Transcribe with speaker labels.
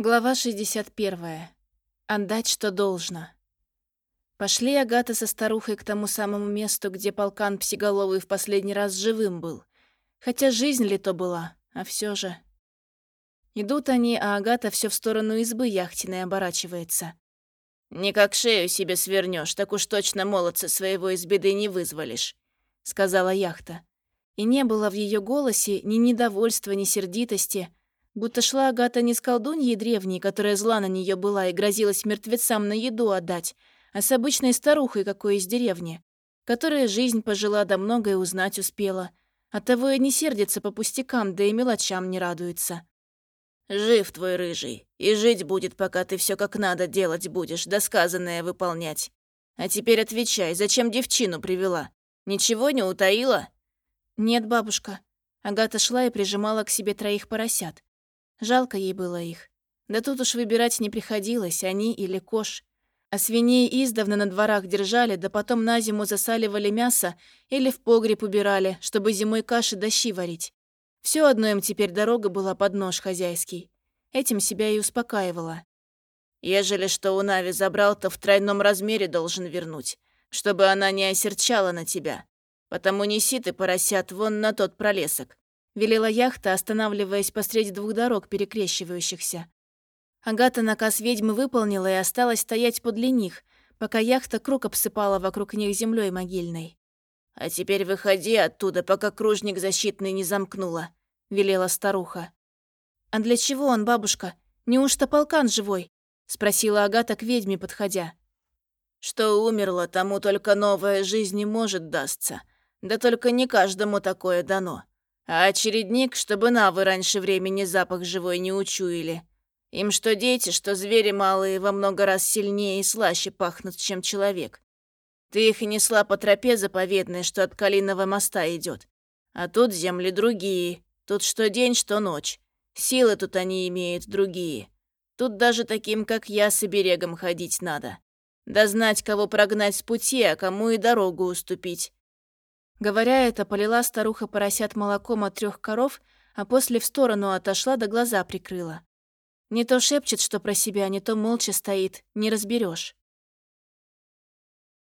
Speaker 1: Глава 61. Отдать, что должно. Пошли Агата со старухой к тому самому месту, где полкан Псиголовый в последний раз живым был. Хотя жизнь ли то была, а все же... Идут они, а Агата все в сторону избы яхтиной оборачивается. «Не как шею себе свернешь, так уж точно молодца своего из беды не вызволишь», — сказала яхта. И не было в ее голосе ни недовольства, ни сердитости, Будто шла Агата не с колдуньей древней, которая зла на нее была и грозилась мертвецам на еду отдать, а с обычной старухой какой из деревни, которая жизнь пожила да многое узнать успела. Оттого и не сердится по пустякам, да и мелочам не радуется. «Жив твой рыжий, и жить будет, пока ты все как надо делать будешь, да сказанное выполнять. А теперь отвечай, зачем девчину привела? Ничего не утаила?» «Нет, бабушка». Агата шла и прижимала к себе троих поросят. Жалко ей было их. Да тут уж выбирать не приходилось, они или кош. А свиней издавна на дворах держали, да потом на зиму засаливали мясо или в погреб убирали, чтобы зимой каши да щи варить. Все одно им теперь дорога была под нож хозяйский. Этим себя и успокаивала. «Ежели что у Нави забрал, то в тройном размере должен вернуть, чтобы она не осерчала на тебя. Потому неси ты поросят вон на тот пролесок велела яхта, останавливаясь посреди двух дорог, перекрещивающихся. Агата наказ ведьмы выполнила и осталась стоять подле них, пока яхта круг обсыпала вокруг них землей могильной. «А теперь выходи оттуда, пока кружник защитный не замкнула», — велела старуха. «А для чего он, бабушка? Неужто полкан живой?» — спросила Агата к ведьме, подходя. «Что умерло, тому только новая жизнь не может дастся. Да только не каждому такое дано. А очередник, чтобы навы раньше времени запах живой не учуяли. Им что дети, что звери малые во много раз сильнее и слаще пахнут, чем человек. Ты их несла по тропе заповедной, что от Калиного моста идет. А тут земли другие. Тут что день, что ночь. Силы тут они имеют другие. Тут даже таким, как я, с оберегом ходить надо. Да знать, кого прогнать с пути, а кому и дорогу уступить. Говоря это, полила старуха поросят молоком от трех коров, а после в сторону отошла да глаза прикрыла. Не то шепчет, что про себя, не то молча стоит, не разберешь.